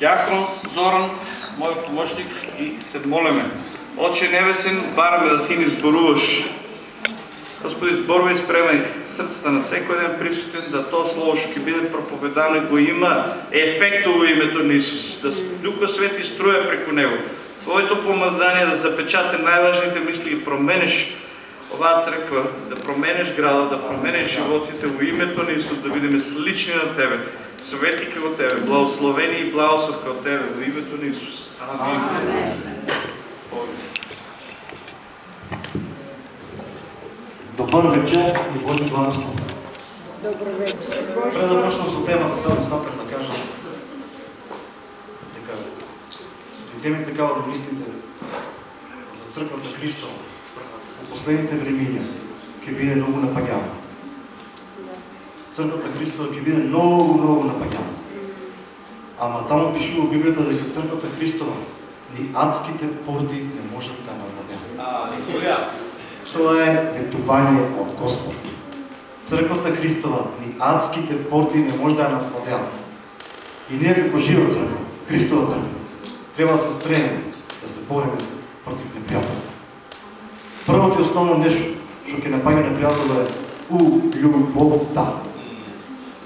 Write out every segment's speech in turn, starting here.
Дякон Зоран, мой помощник и се молиме. Отче Небесен, бараме да ти ни зборуваш. Господи, зборувай и спремай срцата на всеки един присутен, да то слово ще биде проповедано и го има ефекто во името на Исус, да Духа Свети струя преко него. Твоето помазание да запечата най-важните мисли и променеш оваа црква, да променеш града, да променеш животите во името на Исус, да видиме слични на Тебе, светики во Тебе, благословени и благословка от Тебе, во името на Исус. Амин. Добър вечер и Божи благослов. Добро вечер. Пред да почнем с темата, само напред да кажа. Така, дойде ми така да мислите за църквата Христова. Последните времена ќе биде много напагяна. Църквата Христова ќе биде много, много напагяна. Ама там пишува Библията дека църквата Христова ни адските порти не можат да. Алелуя. Това е ветование от Господ. Църквата Христова, ни адските порти не може да я навладяват. И ние като жива църква, Христова църква, трябва да се стремим да се борим против неприятел. Първото и основно нещо, що ќе напага неприятел е у любовта.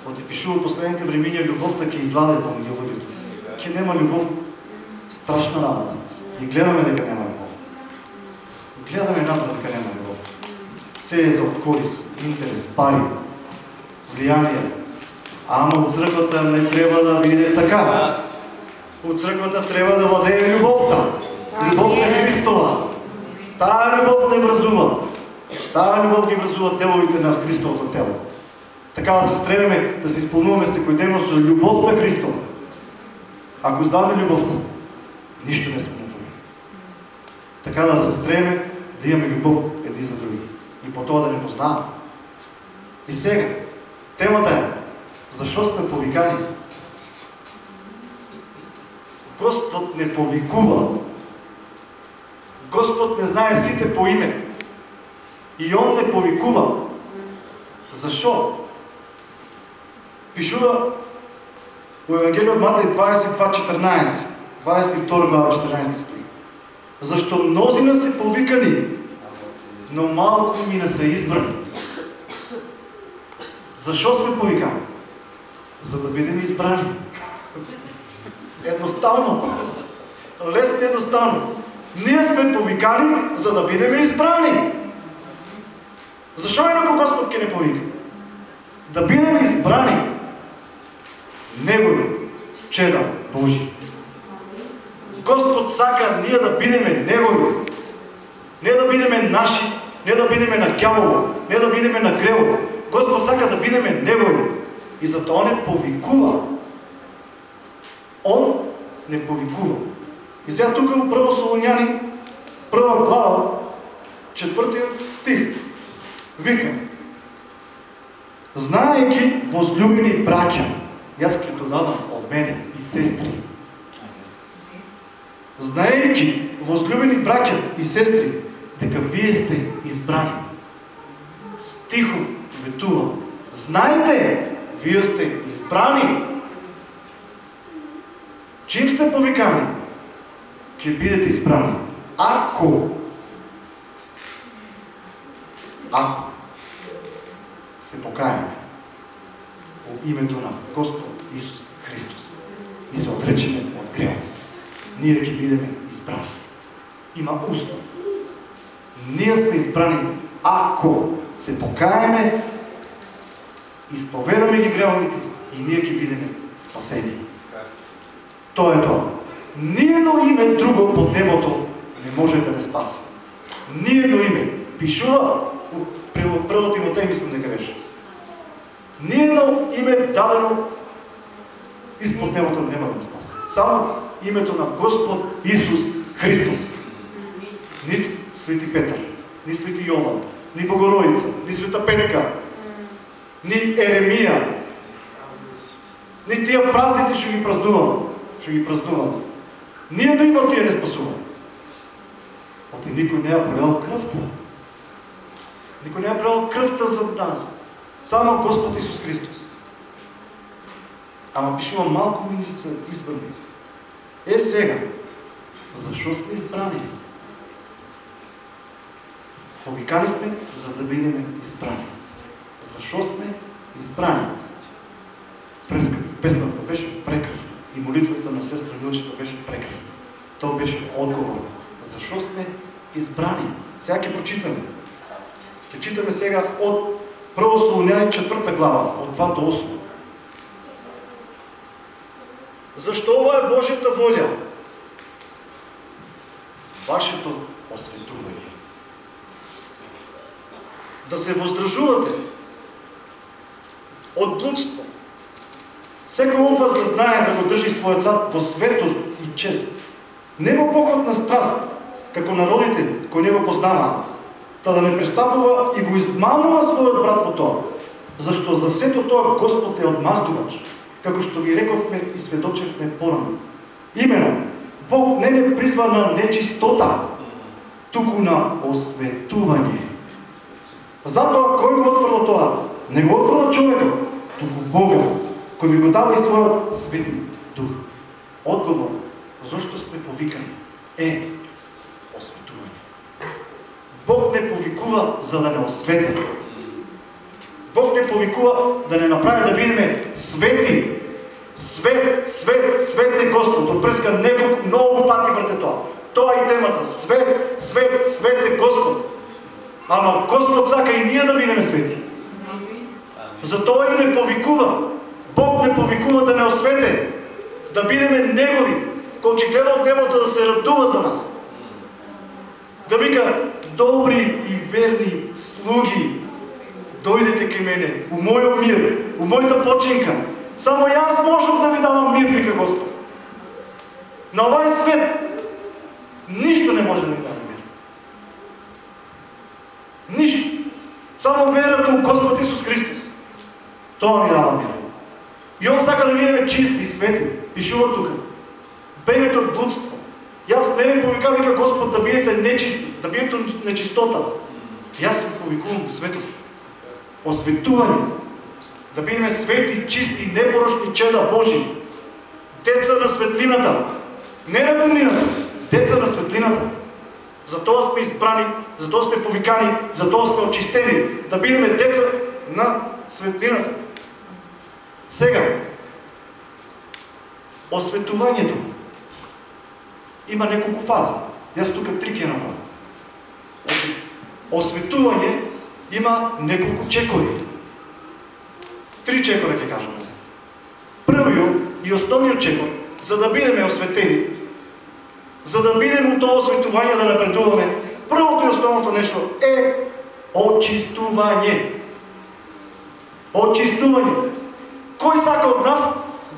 От и пишува последните времени, любовта ќе изладе помеѓу луѓето. Ќе нема любов, страшна работа. И гледаме дека нема любов. Гледаме напред дека нема любов. Се е за откорис, интерес, пари, влияние. Ама от църквата не трябва да биде така. От църквата трябва да владее любовта. Любовта е Христова. Тая любов не вразува. Тая любов ги вразува теловите на Христовото тело. Така да се стремяме да се изпълнуваме всекодневно с любовта Христова. Ако издаде любовта, нищо не сме направили. Така да се стреме да имаме любов едни за други. И по това да не познаваме. И сега, темата е, защо сме повикани? Господ не повикува. Господ не знае сите по име. И Он не повикува. Защо? Пишува у Евангелие от Матей 22.14, 22 глава 14 стих. Защо мнозина се повикани, но малко ми не са избрани. Защо сме повикани? За да бидем избрани. Едноставно. Лесно едноставно. Ние сме повикани, за да бидем избрани. Защо инако Господ ке не повика? Да бидем избрани. Негови чеда Божи. Господ сака ние да бидеме Негови. Не да бидеме наши, не да бидеме на кявово, не да бидеме на крево. Господ сака да бидеме Негови. И зато Он не повикува. Он не повикува. И сега тук в Първо Солоняни, първа глава, четвъртия стих. Вика, знаеки возлюбени братя, и аз като дадам от мене и сестри, знаеки возлюбени братя и сестри, дека вие сте избрани. Стихов ветува. Знаете, вие сте избрани. Чим сте повикани? Ке бидете избрани. Ако ако се покаяме по името на Господ Исус Христос и се отречеме от греха, ние ќе бидеме избрани. Има услов. Ние сме избрани, ако се покаяме, изповедаме ги греховите и ние ќе бидеме спасени. То е това. Ниедно име друго под небото не може да не спаси. Ниедно име. Пишува пред първо Тимотей, мислям дека беше. Ниедно име дадено изпод небото няма да не спаси. Само името на Господ Исус Христос. Ни Свети Петър, ни Свети Йован, ни Богородица, ни Света Петка, ни Еремия, ни тия празници ще ги празнуваме. Ще ги празнуваме. Ние има тия не спасуваме. Оти никой не е пролял кръвта. Никой не е пролял кръвта за нас. Само Господ Исус Христос. Ама пишува малко ми са избрани. Е сега, защо сме избрани? Повикани сме, за да бидем избрани. Защо сме избрани? През песната беше прекрасна и молитвата на сестра Милчето беше прекрасна. То беше отговор. Защо сме избрани? Сега ги прочитаме. Ще читаме сега от Първо Солоняни, четвърта глава, от 2 до 8. Защо е Божията воля? Вашето осветуване. Да се въздържувате от блудство. Всеки от вас да знае да го държи своят цар по светост и чест. Не во поход на страст, како народите кои не го познаваат, та да не пристапува и го измамува својот брат во тоа. Зашто за сето тоа Господ е одмаздувач, како што ви рековме и сведочевме порано. Имено, Бог не не призва на нечистота, туку на осветување. Затоа кој го отврла тоа? Не го отврла човекот, туку Бога, кој ви го дава и својот свети дух. Одговор, зашто сме повикани, е осветување. Бог не повикува за да не освети. Бог не повикува да не направи да видиме свети. Свет, свет, свет е Господ. Отпреска него много пати върте това. Това е темата. Свет, свет, свет е Господ. Ама Господ сака и ние да бидеме свети. Затова и не повикува. Бог не повикува да не освете. Да бидеме Негови. Кой че гледа от небото да се радува за нас. Да вика, добри и верни слуги, дойдете към мене, у моя мир, у моята починка. Само и аз можем да ви давам мир, вика Господ. На овай свет нищо не може да ви даде мир. Нищо. Само верата у Господ Исус Христос. Това ни дава мир. И Он сака да видиме чисти и свети. Пишува тук. Бегайте от блудство. И аз не ви повикам, вика Господ, да бидете нечисти, да бидете нечистота. И аз ви повикувам светост. Осветуване. Да бидем свети, чисти, непорочни чеда Божи. Деца на светлината. Не на тъмнината. Деца на светлината. Затова сме избрани, затова сме повикани, затова сме очистени. Да бидем деца на светлината. Сега, осветуванието има няколко фази. Аз тук три ке направя. Осветуване има няколко чекори. Три чекора ќе кажем аз. Првиот и основниот чекор, за да бидеме осветени, за да бидеме у тоа осветување да напредуваме, првото и основното нешто е очистување. Очистување. Кој сака од нас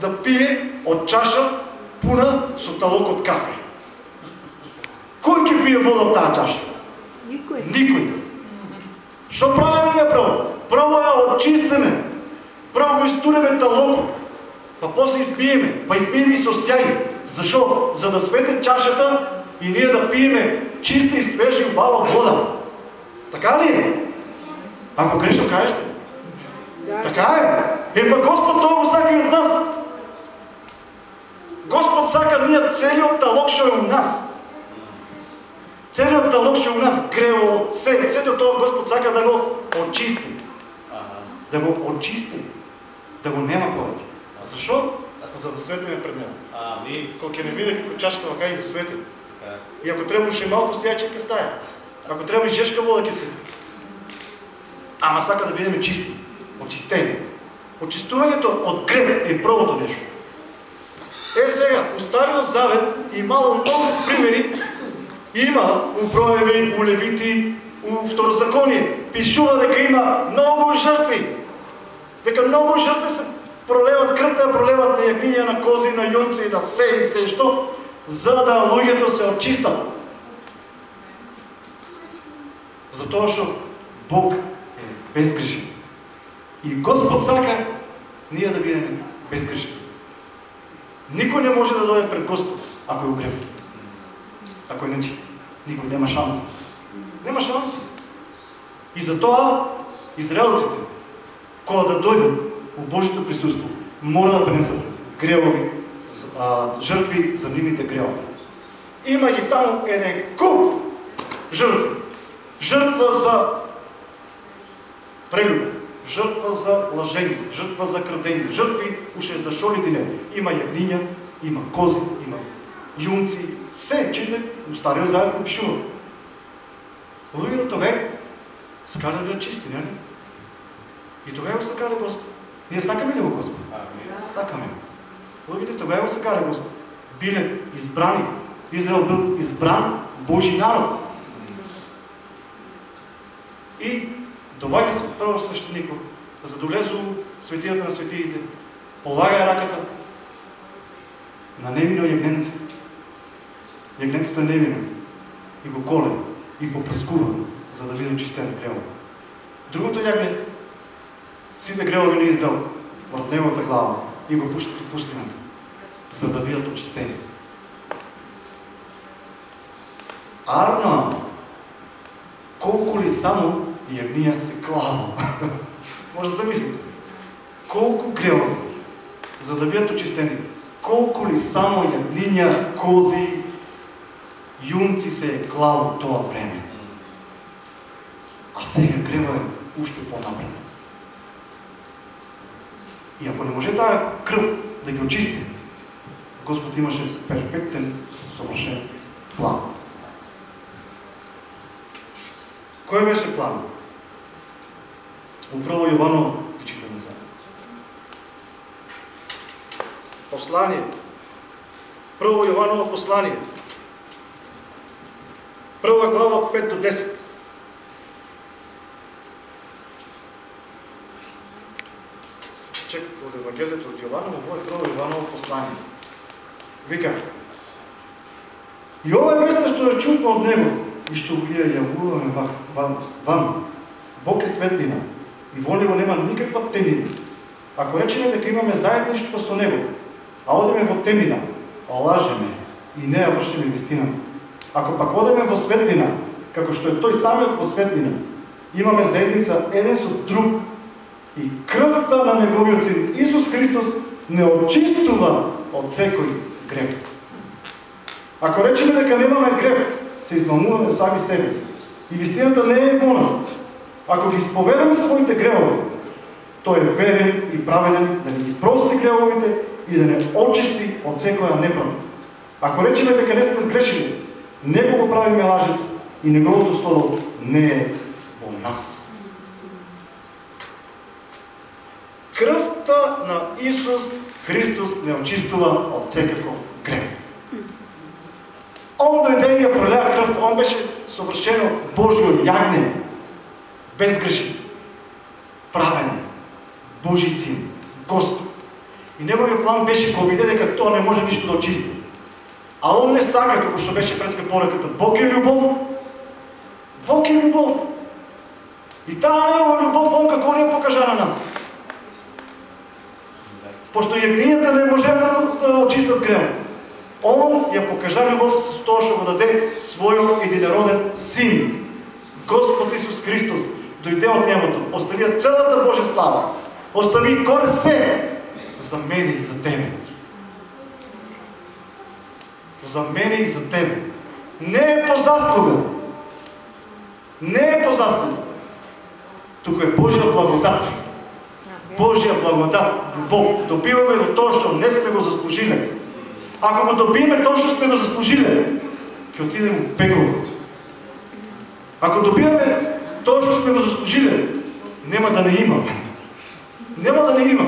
да пие од чаша пуна со талок од кафе? Кој ќе пие вода од таа чаша? Никой. Никој. Што правиме ние прво? Прво ја очистиме. Прво го истуреме талокот. Па после избиеме. Па избиеме и со сјај. Зашо? За да свете чашата и ние да пиеме чиста и свежа и убава вода. Така ли е? Ако грешно кажете. Да. Така е. Е, па Господ тоа го сака и от нас. Господ сака ние целиот талок што е у нас. Целиот талок што е у нас, грево, се, сето тоа Господ сака да го очисти. Да го очисти. Да го нема повеќе. Зашо? За да светиме пред Него. Амин. Кога ќе не види како чашка вака и да свети. Така. И ако требаше малко сејаче ќе стае. Ако треба и жешка вода ќе се. Ама сака да бидеме чисти, очистени. Очистувањето од грев е првото нешто. Е сега, у Стариот Завет имало многу примери. Има у Проеви, у Левити, у Второзаконие. Пишува дека има многу жртви. Дека многу жртви се пролеват крвта, ја пролеват на јагниња, на кози, на јунци, на се и се што, за да луѓето се очистат. Затоа што Бог е безгрешен. И Господ сака ние да бидеме безгрешни. Никой не може да дойде пред Господ, ако е угрев. Ако е нечист. Никой нема шанс. Нема шанс. И затоа израелците, кога да дойдат у Божието присуство, мора да за а, жртви за нивните грехове. Има ги таму еден куп жртви. Жртва за прелюбе, жртва за лъжение, жртва за крадение, жртви уше за шолите не. Има ягниня, има кози, има юнци, се, чите, Стария Завет го пишува. Луѓето тогава сакале да чисти, нели? И тогава го сакале Господ. Ние сакаме ли го Господ? Сакаме. Луѓето тогава го сакале Господ. Биле избрани. Израел бил избран Божи народ. И доаѓа се прво свещеникот, за да влезу светијата на светиите, полага раката на немино јагненце. Јагненцето е немино. И го коле, и го прескува, за да биде очистен грел. Другото јагне, сите грелови на Израел, врз неговата глава и го пуштат у пустината, за да бидат очистени. Арно, колко ли само јагнија се клава. Може да замислите. Колко грелови, за да бидат очистени, колко ли само јагниња, кози, јунци се е клало тоа време. А сега грева е уште по-напред. И ако не може тая кръв да ги очисти, Господ имаше перфектен, съвършен план. Кой беше план? Йовано, ги читаме сега. Послание. Прво Йованово послание. Прва глава от 5 до 10. Чек от Евангелието от Йованово, je prvo Jovanovo послание. Вика, и ова е што ја чувствам од него и што вие јавуваме вам, вам. Бог е светлина и во него нема никаква темина. Ако речеме дека имаме заедништво со него, а одеме во темина, лажеме и не ја вршиме вистината. Ако пак одеме во светлина, како што е тој самиот во светлина, имаме заедница еден со друг и крвта на неговиот син Исус Христос не очистува од секој грев. Ако речеме дека немаме грев, се измамуваме сами себе. И вистината не е во нас. Ако ги изповедаме своите гревови, тој е верен и праведен да ни ги прости гревовите и да не очисти од секоја неправда. Ако речеме дека не сме сгрешили, него го правиме лажец и неговото слово не е во нас. Кръвта на Исус Христос не очистува от всекакъв грех. Он дойде и я проля кръвта. Он беше съвършено Божио ягне, безгрешен, правен, Божи син, Господ. И неговият план беше, го виде дека то не може нищо да очисти. А он не сака, како што беше преска поръката. Бог е любов. Бог е любов. И таа негова любов, он како не покажа на нас. Пошто јагнијата не може да, очистат грев. Он ја покажа любов с тоа што го даде својот единороден син. Господ Исус Христос дојде од небото, остави целата Божја слава, остави горе се за мене и за тебе. За мене и за тебе. Не е по заслуга. Не е по заслуга. Тук е Божия благодат. Божия благодат, любов. Добиваме до тоа што не сме го заслужили. Ако го добиеме тоа што сме го заслужили, ќе отидем у пекол. Ако добиваме тоа што сме го заслужили, нема да не има. Нема да не има.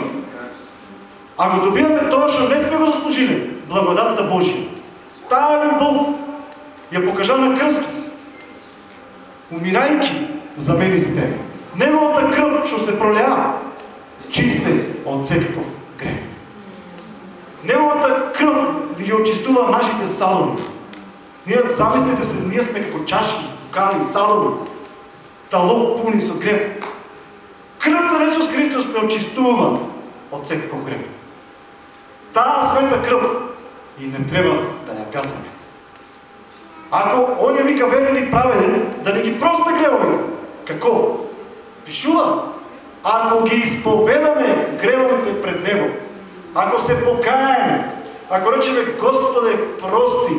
Ако добиваме тоа што не сме го заслужили, благодатта Божия. Таа любов ја покажа на кръст, умирајќи за мене и за тебе. Неговата кръв што се пролеа, чисте от всекакъв грех. Неговата кръв да ги очистува нашите салови. Ние, замислите се, ние сме като чаши, букали, салови, тало пуни со грех. Кръвта на Исус Христос не очистува от всекакъв грех. Таа света кръв и не трябва да я гасаме. Ако он я вика верен и праведен, да не ги проста грехове. Како? Пишува, ако ги изповедаме греховете пред Него, ако се покаяме, Ако речеме Господе, прости,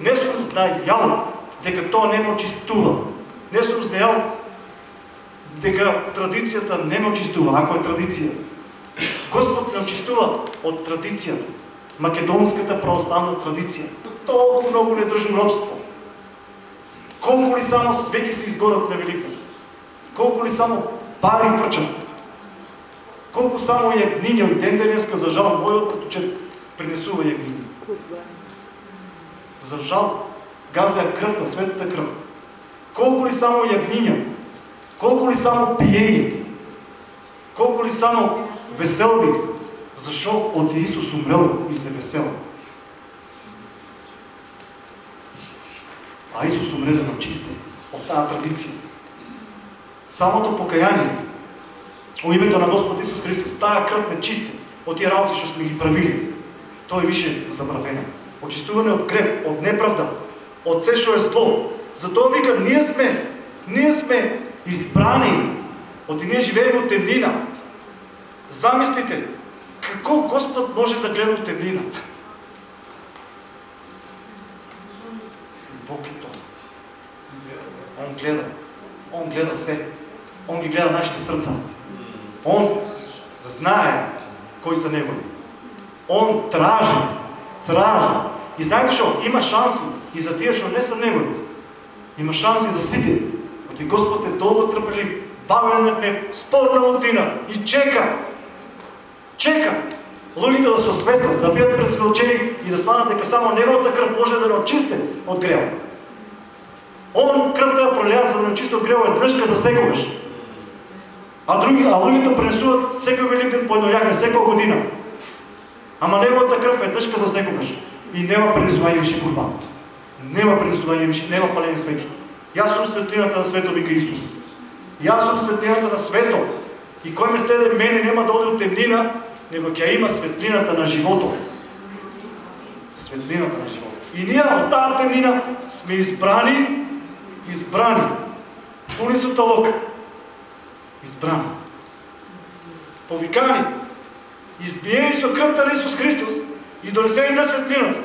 не сум знаел дека тоа не ме очистува. Не сум знаел дека традицијата не ме очистува, ако е традиција. Господ не очистува од традицијата. Македонската православна традиција. Толку многу не држим робство. Колку ли само свеки се изгорат на Великден? Колку ли само пари врчат? Колку само јагниња и ден денеска, за жал, мојот пратучет принесува јагниња. За жал, газеа крвта, светата крв. Колку ли само јагниња? Колку ли само пиење? Колку ли само веселби? Зашо од Исус умрел и се весел? А Исус умре да чисте от тази традиция. Самото покаяние у името на Господ Исус Христос, тая кръв не чисти от тия работи, що сме ги правили. Той више забравена. Очистуване от грех, от неправда, от все, що е зло. Затова вика, ние сме, ние сме избрани, от и ние живеем от темнина. Замислите, какво Господ може да гледа от темнина? Бог е то. Он гледа. Он гледа се. Он ги гледа нашите сърца. Он знае кой са негови. Он тражи. Тражи. И знаете що? Има шанси и за тия, що не са негови. Има шанси за сите. Оти Господ е дълго трпелив, бавен на гнев, спорна лутина и чека. Чека. Луѓето да се освестат, да бидат пресвелчени и да сванат дека само неговата кръв може да не очисте от грева. Он кръвта я пролява, за да не очисти от грева е дъжка за секогаш. А, други, а луѓето пренесуват секој великден по едно јагне, секоја година. Ама неговата кръв е дъжка за секогаш. И нема пренесување више курбан. Нема пренесување више, нема палени свеки. Јас сум светлината на свето, вика Исус. Јас сум светлината на свето. И кој ме следе мене нема да оде от темнина, него ќе има светлината на живото. Светлината на живото. И ние от тази темнина сме избрани, избрани, пуни со талок, избрани, повикани, избиени со кръвта на Исус Христос и донесени на светлината.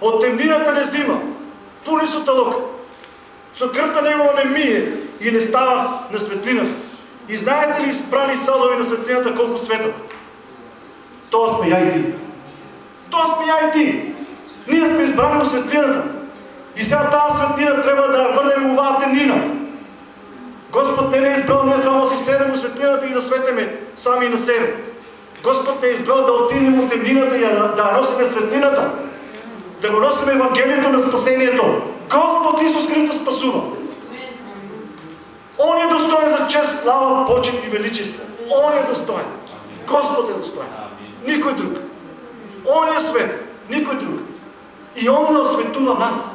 От темнината не зима, пуни со талок. Со кръвта Негова не мие и не става на светлината. И знаете ли изпрани садови на светлината колко светът? Това сме я и ти. Това сме я и ти. Ние сме избрани от светлината. И сега тази светлина трябва да върнем оваа темнина. Господ не е избрал ние само си следем от светлината и да светеме сами на себе. Господ не е избрал да отидем от темнината и да, носиме светлината. Да го носим Евангелието на спасението. Господ Исус Христос спасува. Он е достоен за чест, слава, почет и величество. Он е достоен. Господ е достоен. Никой друг. Он е свет. Никой друг. И Он не осветува нас.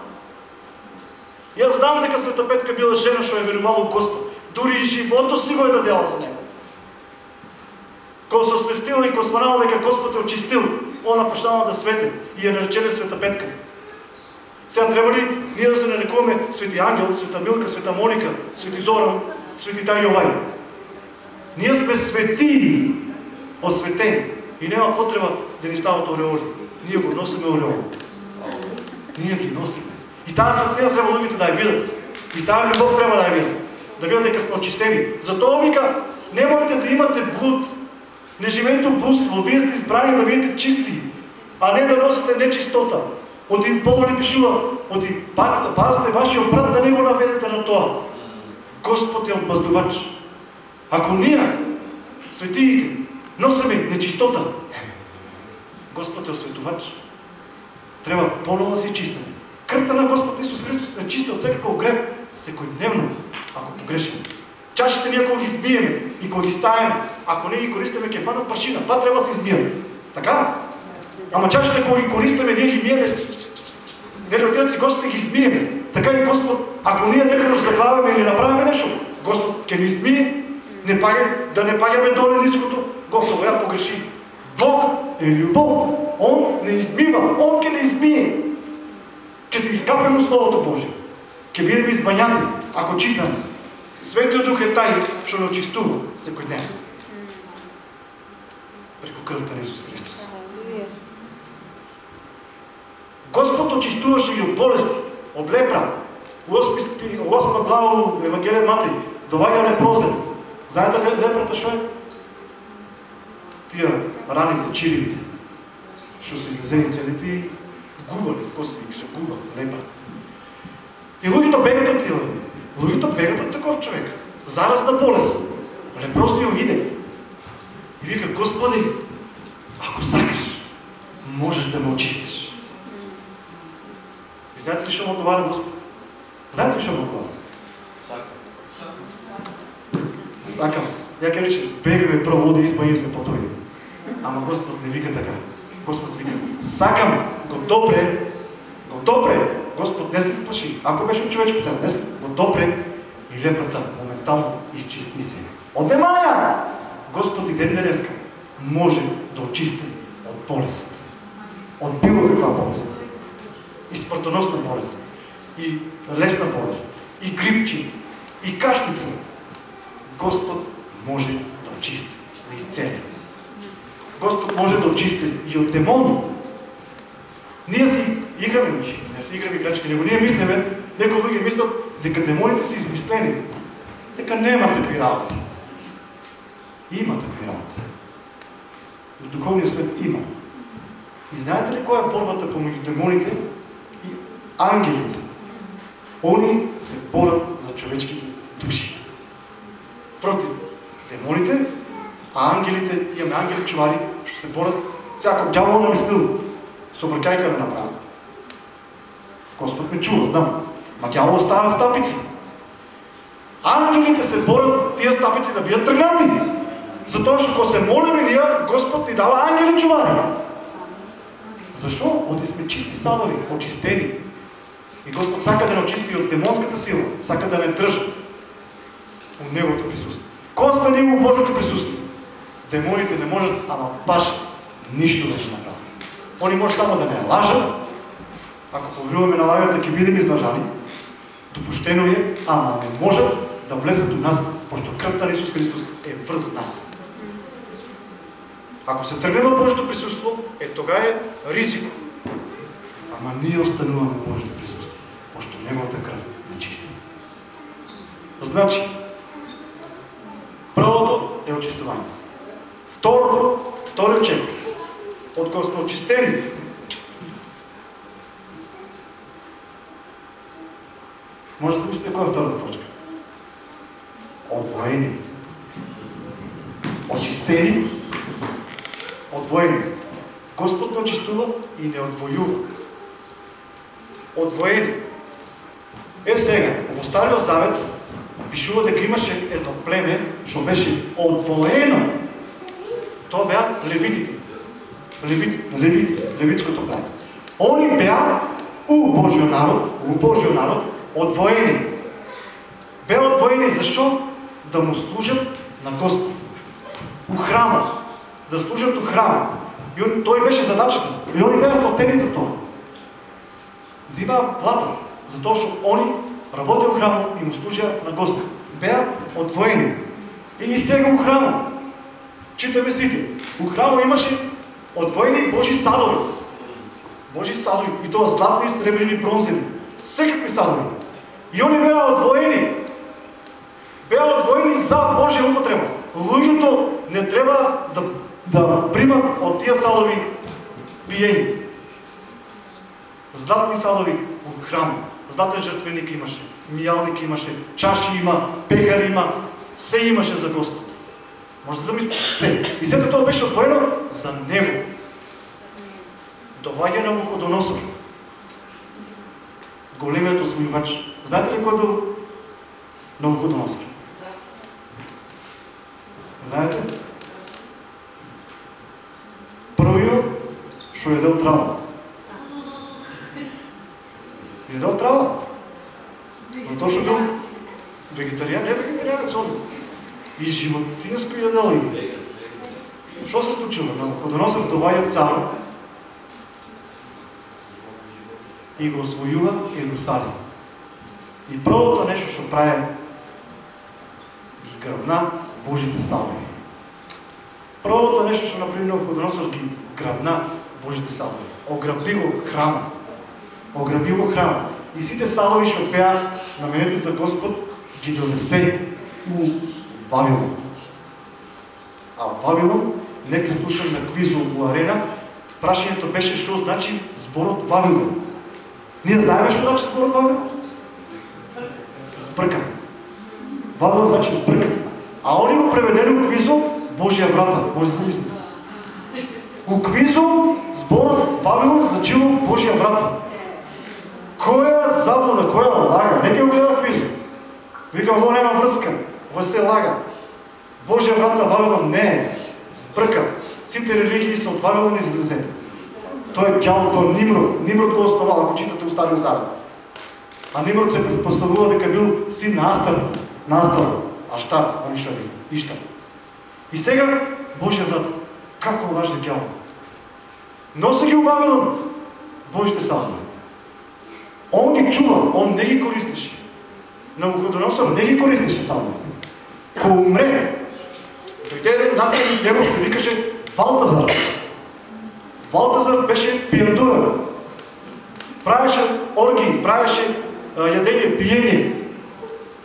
И аз знам дека Света Петка била жена, що е верувала Господ. Дори живото си го е дадела за него. Кога се освестила и сванала дека Господ е очистил, она почнала да свете и я наречели Света Петка. Сега трябва ли ние да се нарекуваме Свети Ангел, Света Милка, Света Моника, Свети Зоран, Свети Тай Йовай? Ние сме свети, осветени. И няма потреба да ни стават ореоли. Ние го носиме ореоли. Ние ги носиме. И тази светлина трябва другите да я видят. И тази любов трябва да я видят. Да видят дека сме очистени. Затова вика, не можете да имате блуд. Не живейте блудство. Вие сте избрани да бидете чисти, а не да носите нечистота. От един Павло ни пишува, от един пазите вашия брат да не го наведете на това. Господ е обмаздувач. Ако ние, светиите, носиме нечистота, Господ е осветувач. Трябва поново да си чистим. Кръвта на Господ Исус Христос е чиста от всекакъв грех, всекодневно, ако погрешим. Чашите ни, ако ги сбиеме и ако ги ставим, ако не ги користиме, ке фанат прашина, това трябва да си сбиеме. Така? Ама чашите, ако ги користиме, ние ги миеме, Вели отидат си Господ ги измиеме. Така и Господ, ако ние некој ще заглавяме или направиме нещо, Господ ке ни измие, не пага, да не пагаме долу ниското, Господ я погреши. Бог е любов. Он не измива, Он ке не измие. Ке се изкапаме Словото Божие. Ке бидем избаняти, ако читаме. Светиот Дух е тај што не очистува секој ден. Преко крвта на Исус Христос. очистуваше ги от болести, от лепра. 8 глава Евангелие Матей довага лепрозен. Знаете ли лепрата що е? Тия раните, чиривите, що са излезени целите и губали, какво се викаше, губа, лепра. И луѓето бегат от тия. Луѓето бегат от таков човек. Заразна болест. Лепрос ни иде. И вика, Господи, ако сакаш, можеш да ме очистиш. И знаете ли що му отговаря Господ? Знаете ли що му отговаря? Сакам. Я ке рече, бегаме прво да измаја се потои. Ама Господ не вика така. Господ вика, сакам го добре, го добре. Господ не се сплаши. Ако беше човечкото, днес го добре и лепрата моментално изчисти се. От демая! Господ и ден днеска може да очисти от болест. От било каква болест. И смъртоносна болест. И лесна болест. И грипчи. И кашница. Господ може да очисти, да изцели. Господ може да очисти и от демони. Ние си играме, не си играме играчки, него ние мислиме, некои други мислят, дека демоните са измислени. Дека нема такви работи. Има такви работи. В духовния свет има. И знаете ли коя е борбата помежду демоните и ангелите? Они се борят за човечките души. Против демоните, а ангелите, имаме ангели чувари, ще се борят. Ако дявол не мислил, се обръкайка да направя. Господ ме чува, знам. Ма дявол остава стапици. Ангелите се борят тия стапици да бият тръгнати. Затоа ако се молиме ние, Господ ни дава ангели чувари. Защо? Оди сме чисти садови, очистени. И Господ сака да не очисти от демонската сила, сака да не дръжи от Неговото присъствие. Коста Негово Божието присъствие. Демоните не можат, ама баш нищо да ще направят. Они може само да не лажат, ако повелуваме на лагата, ќе бидем излажани, допущено е, ама не можат да влезат у нас, пошто кръвта на Исус Христос е връз нас. Ако се тръгнем от Божието присъство, е тогава е ризико. Ама ние остануваме Божието присъство, пошто Неговата кръв е чиста. Значи, първото е очистование. Второто, вторият чек, от очистени, може да замислите коя е втората точка. Отвоени. Очистени, отвоени. Господ не очистува и не отвоюва. Отвоени. Е сега, в Стария Завет пишува дека имаше едно племе, што беше отвоено. Тоа беа левитите. Левит, левит, левитското племе. Они беа у Божиот народ, у Божиот народ, отвоени. Беа отвоени защо? Да му служат на Господ. У храма. Да служат у храма. И той беше задачата. И они беа платени за това. Взимаа плата. Затоа што они работеа у храма и му служа на Господ. Беа отвоени. И и сега у храма. Читаме сите. У храма имаше отвоени Божи садови. Божи садови. И тоа златни, сребрени, бронзени. Всекакви садови. И они беа отвоени. Беа отвоени за Божия употреба. Луѓето не треба да, да примат от тия садови пиени. Златни садови от храм. Златен жертвеник имаше, миялник имаше, чаши има, пехар има, се имаше за Господ. Може да замислите се. И след това беше отвоено за Него. Доваѓа на Вуходоносор. Големият освоювач. Знаете ли кой бил Навуходоносор? Знаете? Првиот што едел трава. Едел трава. Затоа што бил вегетаријан, не вегетаријанец он. И животинско јадел и. Што се случило? Навуходоносор доваѓа цар и го освојува Иерусалим. И првото нешто што прави ги грабна Божите салви. Првото нешто што направи Навуходоносор ги грабна Божите салви. Ограби го храма. ограбил храм. И сите салови што пеа наменете за Господ ги донесе у Вавилон. А Вавилон, нека слушам на квизу у арена, прашањето беше што значи зборот Вавилон. Ние знаеме што значи зборот Вавилон? Сбркан. Вавилон значи сбркан. А они го преведели у квизу Божия врата. Може да се мислите. У квизу зборот Вавилон значило Божия врата. Која заблуда, која лага? Не ги го гледа квизу. Вика, ово нема врска. Ово се лага. Божия врата Вавилон не е. Сбркан. Сите религии се от Вавилон излезени. Той е тој е Нимрод. Нимрод го основал, ако читате Стариот Завет. А Нимрод се предпоставува дека бил син на Астар, на Астар, Аштар, бил, Иштар. И сега Божия врат, како лаже ѓавол? Носи ги Вавилон Божите салми. Он ги чува, он не ги користеше. Навуходоносор не ги користеше салми. Ко умре, дойде наследник него се викаше Валтазар. Валтазар беше пиандура. Правеше орги, правеше а, ядение, пиение.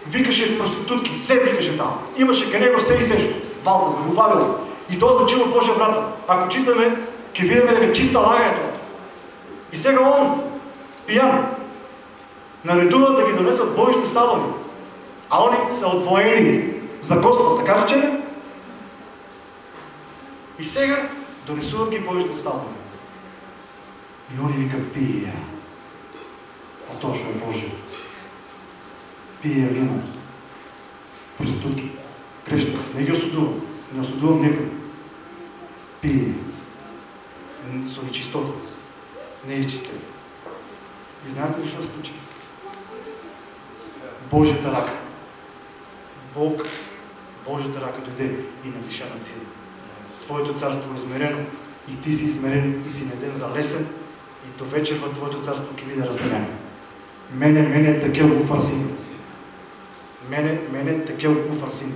Викаше проститутки, се викаше там. Имаше към него се и сещо. Валтазар, Вавилон. И то значило Божия брата. Ако читаме, ќе видиме чиста лага е тоа. И сега он, пиян, наредува да ги донесат Божите салови. А они са отвоени за Господ, така речене? И сега донесуват ги Божите салови. И они вика пие. А то што е Божие. Пие вино. Проститутки. Грешници. Не ги осудувам. Не осудувам никой. Пие. Со нечистота. Не е чистен. И знаете ли што се случи? Божията рака. Бог, Божията рака дойде и надиша на цина. Твоето царство е измерено и ти си измерен и си неден за лесен и до вечерва Твоето царство ќе биде разделено. Мене, мене такел уфарсин. Мене, мене такел уфарсин.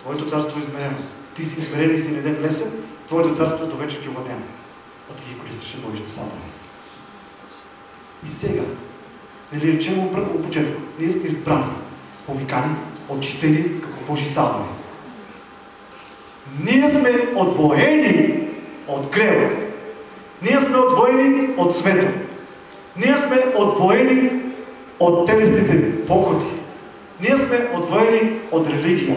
Твоето царство е измерено. Ти си измерен и си неден лесен, Твоето царство до вечер ќе овладене. А ти ги користеше Божите садове. И сега, нели речемо у почеток, ние сме избрани, повикани, очистени садове. Ние сме отвоени от грева. Ние сме отвоени от свето. Ние сме отвоени от телесните походи. Ние сме отвоени от религия.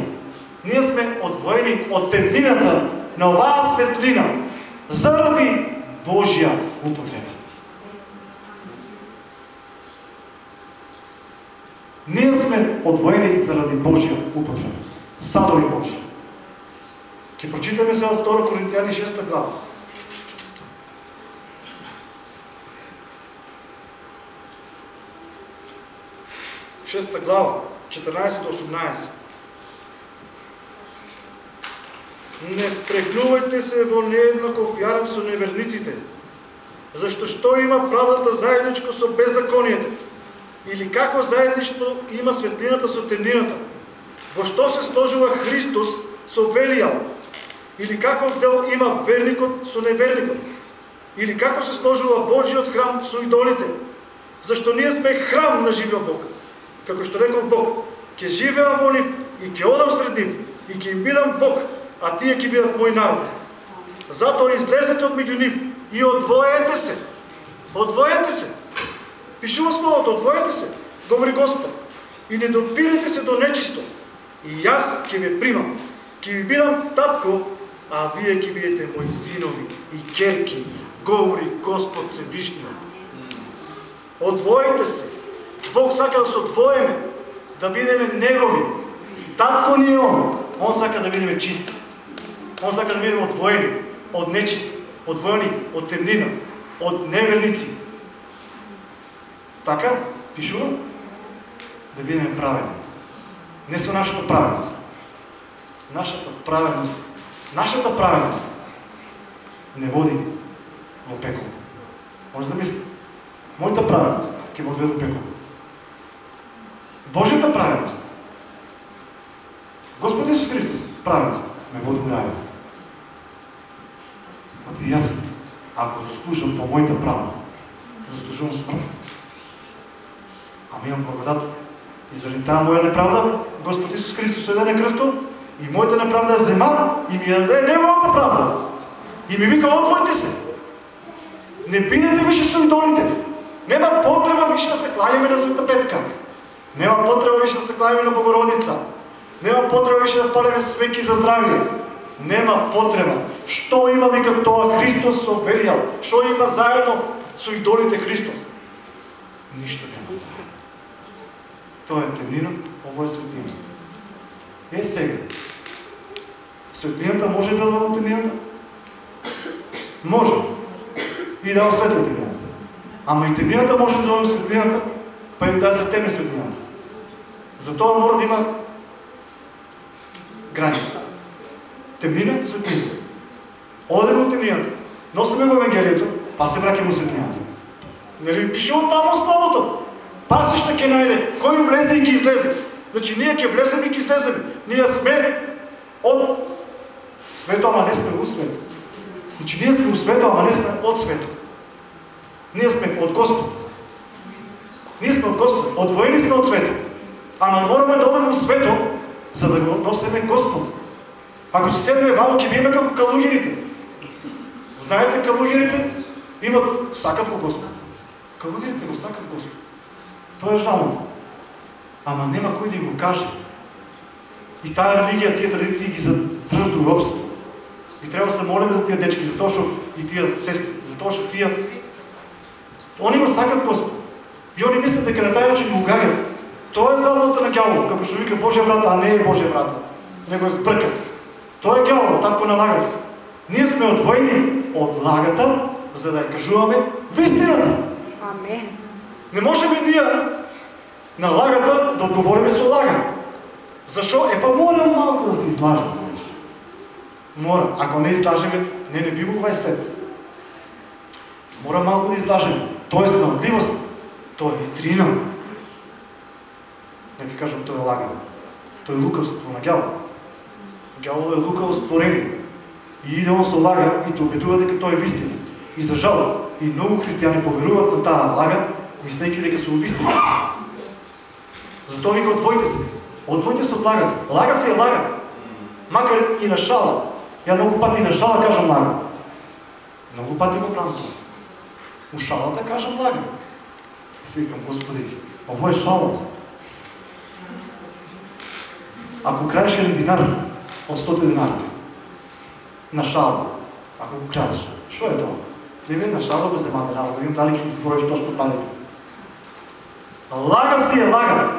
Ние сме отвоени от темнината на оваа светлина заради Божия употреба. Ние сме отвоени заради Божия употреба. Садови Божия. Ке прочитаме се във 2 Коринтияни 6 глава. Шеста глава, 14 до 18. Не впрегнувайте се во нееднаков јарам со неверниците, зашто што има правдата заедничко со беззаконието? Или како заедништво има светлината со темнината? Во што се сложува Христос со Велијал? Или каков дел има верникот со неверникот? Или како се сложува Божиот храм со идолите? Зашто ние сме храм на живиот Бог. Како што рекол Бог, ќе живеам во нив и ќе одам сред нив и ќе им бидам Бог, а тие ќе бидат мој народ. Затоа излезете од меѓу нив и одвоете се. Одвоете се. Пишува словото, одвоете се, говори Господ. И не допирайте се до нечисто. И јас ќе ве примам. Ќе ви бидам татко, а вие ќе бидете мои синови и керки, говори Господ Всевишниот. Одвоите се. Бог сака да се одвоиме, да бидеме Негови. Татко ни е Он. Он сака да бидеме чисти. Он сака да бидеме одвоени од нечисто, одвоени од темнина, од неверници. Така, пишува, да бидеме праведни. Не со нашата праведност. Нашата праведност, нашата праведност не води во пекол. Може да мислите, моята праведност ќе ме одведе пекол. Божията праведност, Господ Исус Христос, праведност, ме води во рајот. Оти ако заслужам по моята правда, заслужувам заслужувам Ами имам благодат. И заради тази моя неправда, Господ Исус Христос дойде на кръсто и моята неправда е взема и ми даде Неговата правда. И ми вика, отвойте се. Не бидете више с идолите. Нема потреба више да се кланяме на Света Петка. Нема потреба више да се кланяме на Богородица. Нема потреба више да палиме свеки за здравие. Нема потреба. Що има, вика тоа Христос со велијал? Що има заедно со идолите Христос? Ништо нема заедно. Тоа е темнина, ово е светлина. Е сега. Светлината може да дава темнината? Може. И да осветли темнината. Ама и темнината може да дава светлината, па и да се теме светлината. Затова мора да има граница. Темнина, светлина. Одем от темнината. Носиме го Евангелието, па се вракаме от светлината. Нали пише от там основното. Пасища ке найде. Кой влезе и ги излезе. Значи ние ке влезем и ги излезем. Ние сме от свето, ама не сме у свето. Значи ние сме у свето, ама не сме от свето. Ние сме от Господ. Ние сме от Господ. Отвоени сме от свето. Ама мораме да одем у свето, за да го носиме Господ. Ако си седме вало, ке биеме како калугерите. Знаете, калугерите имат, сакат го Господ. Калугерите го сакат Господ. Тоа е жалното. Ама нема кој да го каже. И тая религија, тия традиции ги задржат до робство. И трябва да се молиме за тия дечки, затоа што и тия сестри, затоа што тия Они го сакат Господ. И они мислят дека на тај начин го угаѓат. Тоа е заблудата на ѓаволот, како што вика Божја брата, а не е Божја брата. Него е збркан. Тоа е ѓаволот, така налагат. Ние сме одвоени од лагата, за да ја кажуваме вистината. Амен. Не можеме ние на лагата да одговориме со лага. Зашо? Е па мора малку да се знаеш. Мора. Ако не излажеме, не не би во овај свет. Мора малку да излажеме. Тоа е справедливост. Тоа е витрина. Нека кажам, тоа е лага. Тоа е лукавство на ѓавол. Ѓавол е лукаво створение. И иде он со лага и те убедува дека тоа е вистина. И за жал, и многу християни поверуваат на таа лага, мислејќи дека се увистина. Затоа вика одвојте се. Одвојте се од лагата. Лага се е лага. Макар и на шала. Ја многу пати и на шала кажам лага. Многу пати го правам тоа. У шалата кажам лага. И си викам, Господи, ово е шала. Ако краеш еден динар од 100 динара на шала, ако го краеш, што е тоа? Да ви на шала го земате работа, да видим дали ги зброиш точно парите. Лага си е лага.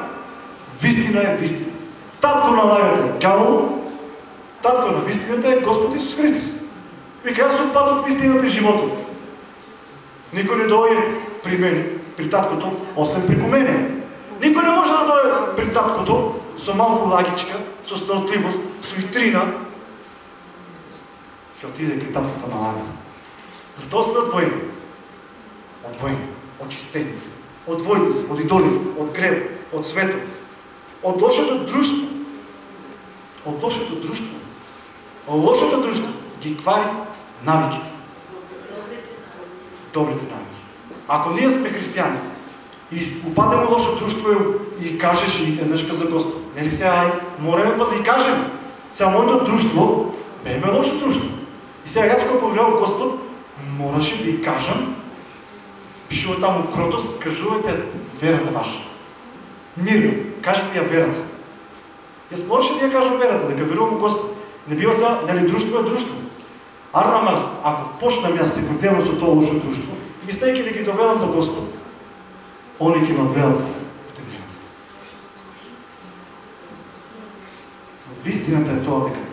Вистина е вистина. Татко на лагата е ѓавол, татко на вистината е Господ Исус Христос. Вика, аз пат от вистината и животот. Никой не дојде при мене, при таткото, освен преку мене. Никой не може да дојде при таткото со малку лагичка, со справедливост, со витрина, ќе отиде при таткото на лагата. Затоа сме одвоени. Одвоени, очистени. Одвојте се од идолите, од грев, од свето, од лошото друштво. Од лошото друштво. Лошото друштво ги квари навиките. Добрите навики. Ако ние сме християни и во лошо друштво и кажеш и еднашка за Господ, нели сега мораме па да и кажем. Сега моето друштво беме лошо друштво. И сега јас кога повелел Господ, мораше да и кажам, пишува таму кротост, кажувате верата ваша. Мирно, кажете ја верата. Јас можеше да ја кажам верата, дека верувам во Господ. Не бива са, дали друштво е друштво. Ама, ако почнам јас се гордевам со тоа лошо друштво, мислејќи да ги доведам до Господ, они ќе ме одведат в темнината. Вистината е тоа дека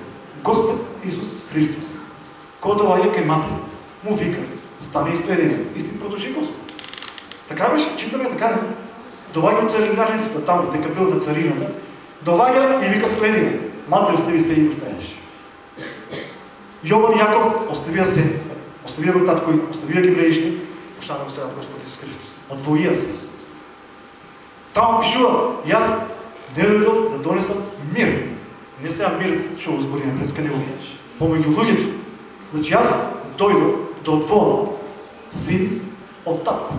Господ Исус Христос, кога доаѓа кај мати, му вика, стани и следи и си продолжи Господ. Така беше, читаме така, не? Доваѓа од царинарницата, таму, дека бил на царината, доваѓа и вика следи ме. Мати остави се и го следеше. Јован и Јаков оставија се, оставија го татко, оставија ги мрежите, пошта да го следат Господ Исус Христос. Одвоија се. Таму пишува, јас не дојдов да донесам мир. Не сега мир што го збориме през канило, помеѓу луѓето. Значи јас дојдов да одвоам син од татко.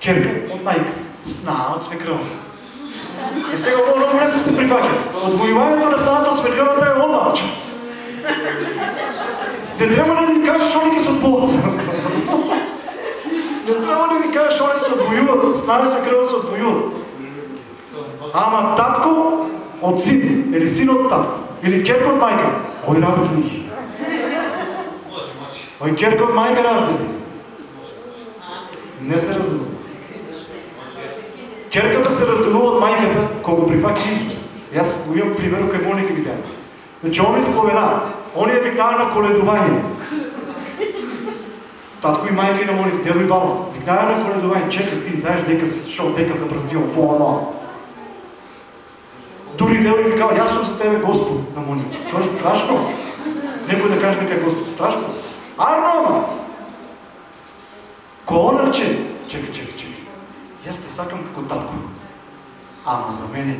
Керка от майка, сна от свекръва. И сега много лесно се прифаќа. Одвојувањето на снаата од свекрвата е одмah. Не треба да ни кажеш ќе се одвојат. Не треба да ни кажеш они се одвојуват, снае свекрва се одвојуват. Ама татко от син, или син от татко, или керка от майка, ој раздели. Ој керка от майка раздели. Не се разделува. Керката се разделува от майката, кога прифаќа Исус. И Аз го имам пример кај Моника видеа. Значи он изповеда, он е викнава на коледување. Татко и майка и на Моника, дедо и баба, викнава на коледување, чекай ти знаеш дека си шо, дека забрздил, во оно. Дури дедо и викава, јас сум за тебе Господ на Моника. Тоа е страшно. Некој да каже дека е Господ, страшно. Арно, ама! Кога он рече, чекай, чекай, чекай. Јас те сакам како татко. Ама за мене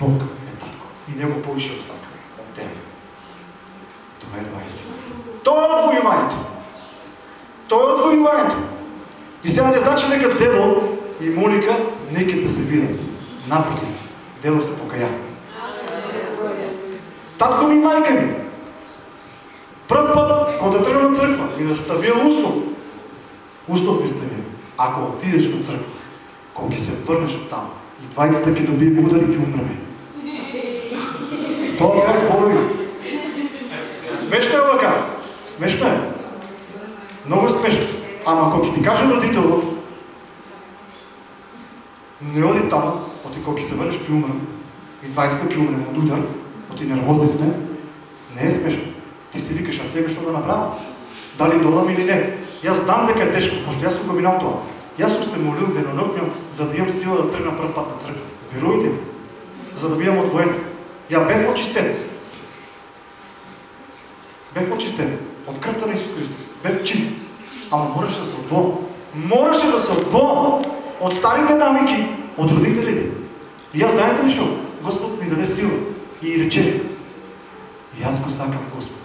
Бог е татко. И него повише го сакам од тебе. Тоа е 20. Тоа е одвојувањето. Тоа е одвојувањето. И сега не значи дека Дедо и Моника неќе да се видат. Напротив, Дедо се покаја. Татко ми и мајка ми. Прв пат, кога да тргам на црква и да ставија услов, услов ми ставија. Ако отидеш во црква, ќе се врнеш од таму и 20 ќе добие удар и ќе умреме. Тоа беа зборови. Смешно е вака. Смешно е. Многу смешно. Ама ќе ти каже родителот, не оди таму, оти ќе се врнеш ќе умрем и 20 ќе умрем од удар, оти нервозни сме, не е смешно. Ти си викаш, а сега што да направам? Дали додам или не? Јас знам дека е тешко, пошто јас сум го минал тоа. Јас сум се молил денонокно за да имам сила да тргна прв пат на црква. Верувате ми? За да бидам отвоен. Ја бев очистен. Бев очистен. Од крвта на Исус Христос. Бев чист. Ама мораше да се отвоам. Мораше да се отвоам од старите навики, од родителите. И јас знаете ли шо? Господ ми даде сила и рече, и аз го сакам Господ.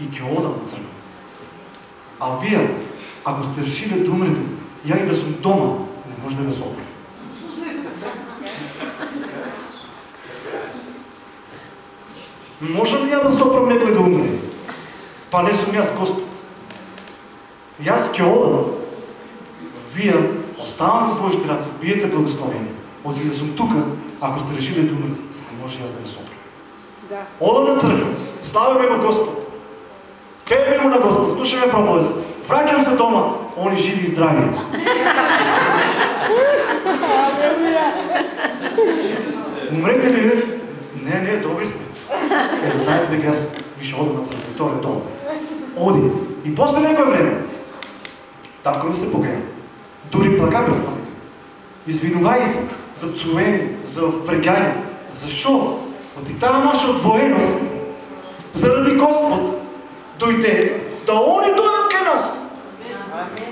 И одам на црквата. А вие, ако сте решили да умрете, ја и да сум дома, не може да ме сопре. Може ли ја да сопрам некој да умре? Па не сум јас Господ. Јас ќе одам. Вие оставам во Божите раце, биете благословени. Оти да сум тука, ако сте решили да умрете, не може јас да ме сопрам. Да. Одам на црква, славиме го Господ. Пееме му на Господ, слушаме проповед. Враќам се дома, они живи и здрави. Умрете ли? Не, не, добри сме. Е, да знаете дека јас више одам на е дома. Оди. И после некој време, татко ми се покаја. Дури плака пред мене. Извинувај се за пцувење, за врегање. Зашо? Оти таа наша одвоеност, заради Господ, дојде да они нас.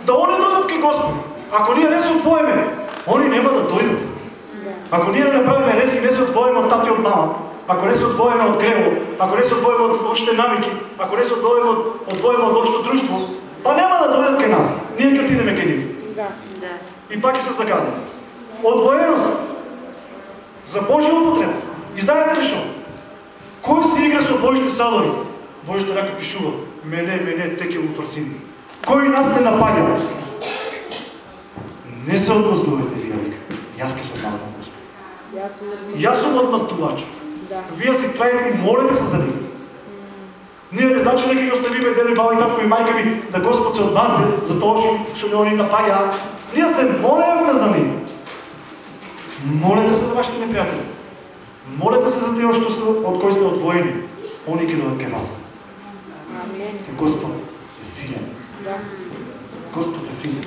Да они дојдат кај Господ. Ако ние не се отвоиме, они нема да дојдат. Ако ние не направиме рез и не се отвоиме од тати и од мама, ако не се отвоиме од грево, ако не се отвоиме од лошите навики, ако не се одвоиме од, одвоиме од лошото друштво, па нема да дојдат кај нас. Ние ќе отидеме. Да. Да. И пак ќе се загади. Одвоеност за Божја употреба. И знаете ли што? Кој се игра со Божите садови? Божјата рака пишува, мене, мене, текел фарсини. Кој нас те напаѓа? Не се одмаздувате, вие вика. Јас ќе се одмаздам, Господ. Сум одмаздувач. Да. Вие си трајте и молете се за нив. Ние не значи дека ги оставиме дедо и баба и татко и мајка ми да Господ се одмазде за тоа што што не они напаѓа. Ние се молеме за нив. Молете се за вашите непријатели. Молете се за се од кои сте одвоени. Они ќе дојдат кај вас. Господ е силен. Господ е силен.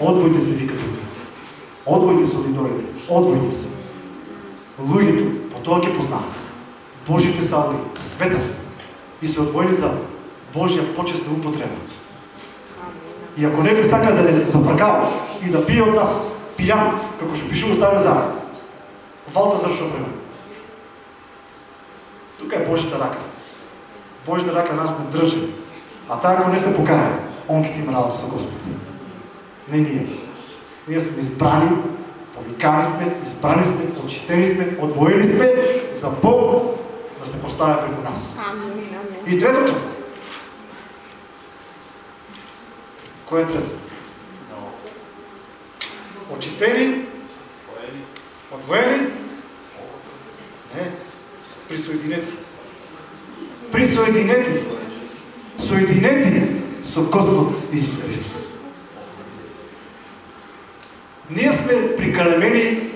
Одвојте се вика тука. Одвојте се аудиторите. Одвојте се. Луѓето по тоа ќе познаат. Божите салви, светот и се одвоени за Божја почесна употреба. Амен. И ако некој сака да не зафркава и да пие од нас пијан, како што пишува Старо Завет, валта за што према. Тука е Божјата рака. Божјата рака нас не држи. А таа ако не се покае, он ќе си работа со Господ. Не ние. Ние сме избрани, повикани сме, избрани сме, очистени сме, отвоили сме за Бог да се поставя преко нас. И третото. Кое е третото? Очистени, отвоени, не, присоединети. Присоединети. Соединети со Господ Исус Христос. Ние сме прикалемени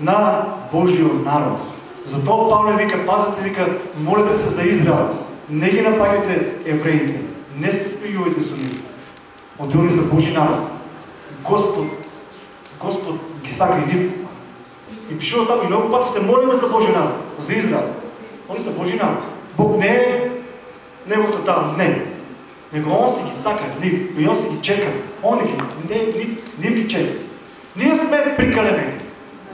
на Божиот народ. Затоа Павле вика, пазите, вика, молете се за Израел. Не ги напагайте евреите. Не се смејувате со нив. Отделни за Божи народ. Господ, Господ ги сака и нив. И пишува таму, и много пати се молиме за Божи народ, за Израел. Они са Божи народ. Бог не е неговото там, не. Него Он си ги сака, нив, и Он си ги чека. Он ги, не, нив, нив ги чека. Ние сме прикалемени.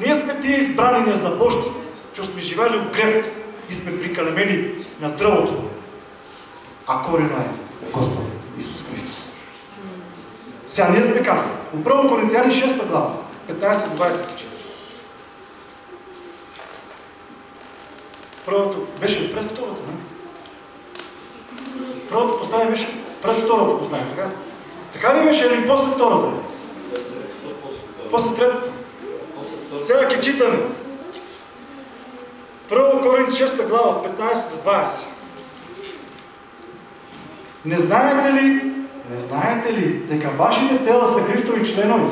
Ние сме тия избрани незнабожци, че сме живели в грев и сме прикалемени на дръвото. А корено е Господ Исус Христос. Сега ние сме как? От 1 Коринтияни 6 глава, 15-24. Първото беше пред второто, не? Първото послание беше пред второто послание, така? Така ли беше или после второто? После третото. Сега ги читаме. Първо Коринт 6 глава, от 15 до 20. Не знаете ли, не знаете ли, дека вашите тела са Христови членови?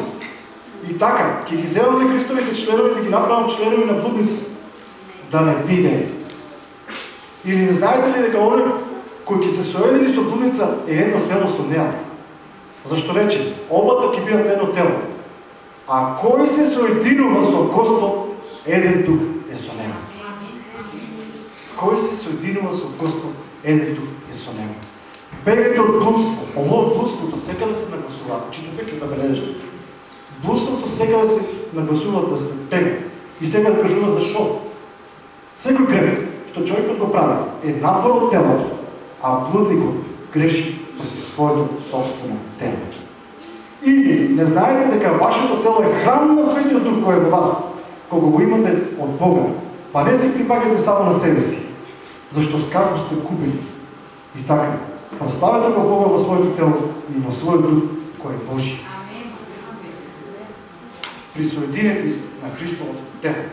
И така, ке ги вземаме Христовите членови да ги направим членови на блудница. Да не биде. Или не знаете ли дека они кои ќе се соедини со блудница е едно тело со неа? Зашто рече, обата ќе бидат едно тело. А кој се соединува со Господ, еден дух е со него. Кој се соединува со Господ, еден дух е со него. Бегате од блудство. Ово блудството секаде се нагласува. Читате ќе забележите. Блудството секаде се нагласува да се бега. И сега да кажува зашо. Секој грев, што човекот го прави, е надвор од телото, а блудникот греши против своето собствено тело. Или не знаете дека вашето тело е храм на Светиот Дух кој е во вас, кога го имате од Бога, па не си припагате само на себе си, зашто скарбо сте купени. И така, прославете го Бога во своето тело и во својот Дух кој е Божи. Присоединете на Христовото тело.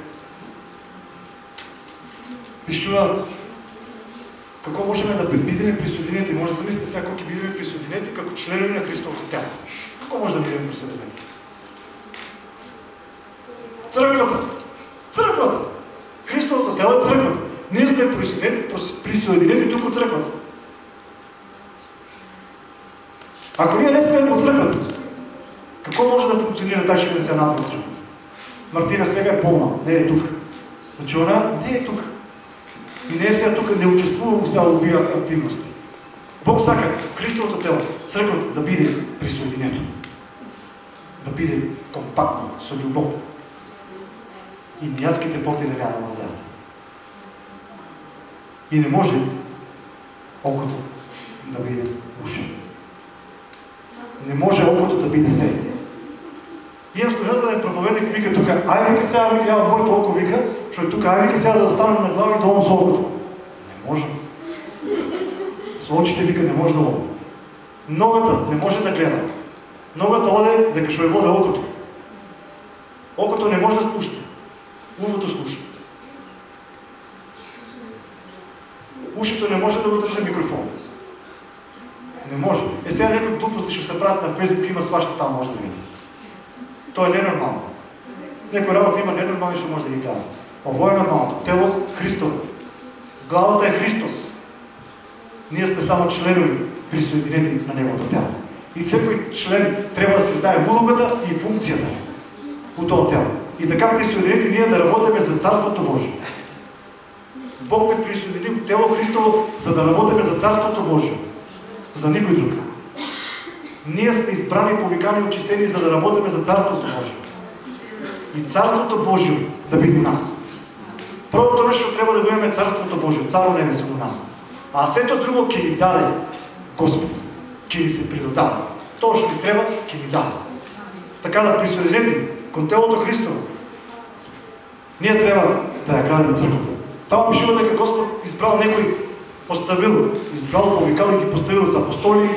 Пишува Како можеме да бидеме присоединети? Може да замислите сега како ќе бидеме присоединети како членови на Христовото тело. Како може да бидеме присоединети? Црквата. Црквата. Христовото тело е црквата. Ние сме присоединети тук от црквата. Ако ние не сме по црквата, какво може да функционира тази 60 от црквата? Мартина сега е пълна, не е тук. Значи она не е тук. И не е сега тук, не участвува сега в овие активности. Бог сака Христовото тело, црквата да биде присоединето. Да биде компактно, со любов. И нијадските поти да вярват да дадат. И не може окото да биде ушен. Не може окото да биде се. Имам служителен проповедник, вика тук, ай вика сега, вика, няма моето око, вика, защото тук, ай вика сега да застанем на глава и с окото. Не може. С очите, вика, не може да оде. Ногата не може да гледа. Ногата оде е воде окото. Окото не може да слушне. Увото слуша. Ушето не може да го држи микрофон. Не може. Е сега некои глупости ще се правят на Фейсбук, има сваща там, може да види. То е ненормално. Некои работи има ненормални, ще може да ги гледат. Ово е нормалното. Тело Христово. Главата е Христос. Ние сме само членови, присоединети на Неговото тело. И всеки член трябва да си знае улогата и функцията по това тело. И така присъединете ние да работиме за Царството Божие. Бог ме присъедини тело Христово, за да работиме за Царството Божие. За никой друг. Ние сме избрани, повикани и очистени, за да работиме за Царството Божие. И Царството Божие да биде у нас. Първото нещо трябва да го имаме Царството Божие, Царо Небесен у нас. А сето друго ке ни даде Господ. Ке ни се придодаде. То, що ни трябва, ке ни даде. така да присоединети кон телото Христово, ние трябва да ја градиме црквата. Тamo пишува дека Господ избрал некои, поставил, избрал, повикал и ги поставил за апостоли,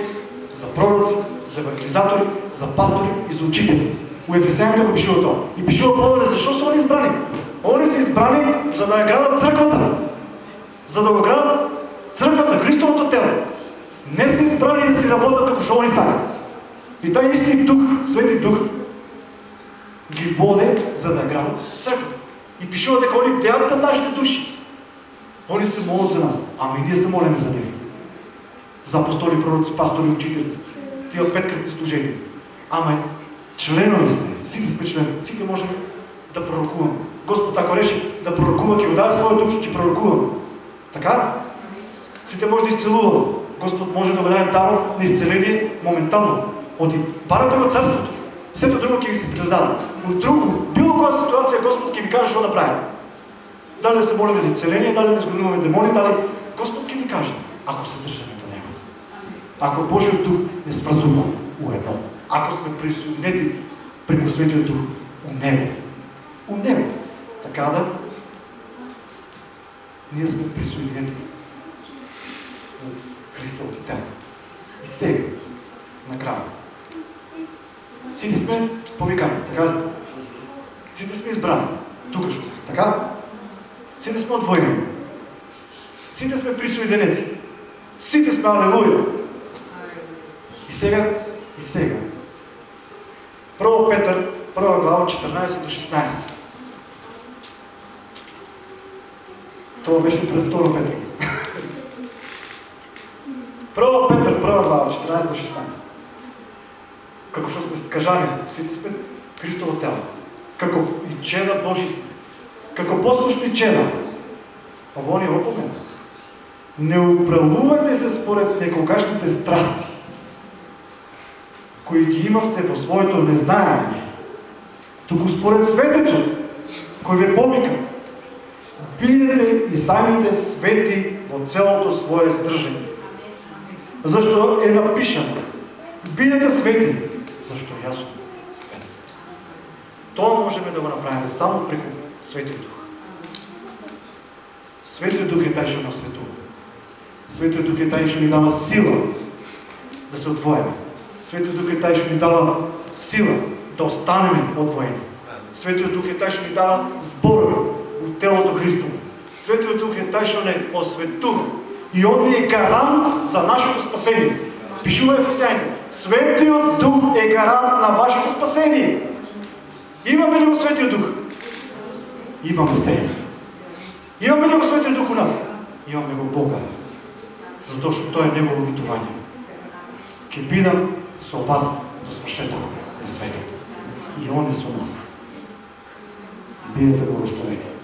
за пророци, за евангелизатори, за пастори и за учители. У Ефесяните го пишува тоа. И пишува Павле, защо са они избрани? Они са избрани, за да ја градат црквата. За да го градат црквата, Христовото тело. Не са избрани да си работят како што они сакат. И taj исти дух, свети дух, ги воде за да градат църквата. И пишува дека они бдеят над нашите души. Они се молят за нас, ама и ние се молиме за них. За апостоли, пророци, пастори, учители. Тия петкратни служения. Ама членови сме, сите сме члени, сите можем да пророкуваме. Господ ако реши да пророкува, го даде своя дух и ќе пророкуваме. Така? Сите може да изцелуваме. Господ може да даде даро на изцеление моментално. От парата на царството. Сето друго ќе ви се предаде. От друго, било која ситуация Господ ќе ви каже што да правите. Дали да се молиме за изцеление, дали да изгонуваме демони, дали Господ ќе ни каже, ако се Него. Ако Божиот дух не сврзува у едно, ако сме присоединети преко Светиот дух у Него, у Него, така да ние сме присоединети у Христовото тело. И сега, накрая, сите сме повикани, така ли? Сите сме избрани, тук ще така? Сите сме отвоени. Сите сме присоединети. Сите сме алелуя. Сега, и сега. Първо Петър, първа глава, 14 до 16. Това беше пред второ Петър. Първо Петър, първа глава, 14 до 16. Како што сме кажани, сите сме Христово тело. Како и чеда Божи сме. Како послушни чеда. Ово ни опомена. Не управлувайте се според некогашните страсти, кои ги имавте во своето незнаење, туку според светецот, кој ве повика. Бидете и самите свети во целото свое држање. Зашто е напишано, бидете свети, зашто јас сум свет. Тоа можеме да го направиме само преку Светиот Дух. Светиот Дух е тај што нас светува. Светиот Дух е тај што ни дава сила да се одвоиме. Светиот Дух е тај што ни дава сила да останеме одвоени. Светиот Дух е тај што ни дава зборови у телото Христово. Светиот Дух е тај што не осветува и Он ни е гарант за нашето спасение. Пишува Ефесяните. Светиот Дух е гарант на вашето спасение. Имаме ли го Светиот Дух? Имаме се. Имаме ли го Светиот Дух у нас? Имаме го Бога. Затоа што Тој е Негово обетување. Ке бидам со вас до свршеток на светот. И Он е со нас. Бидете благословени.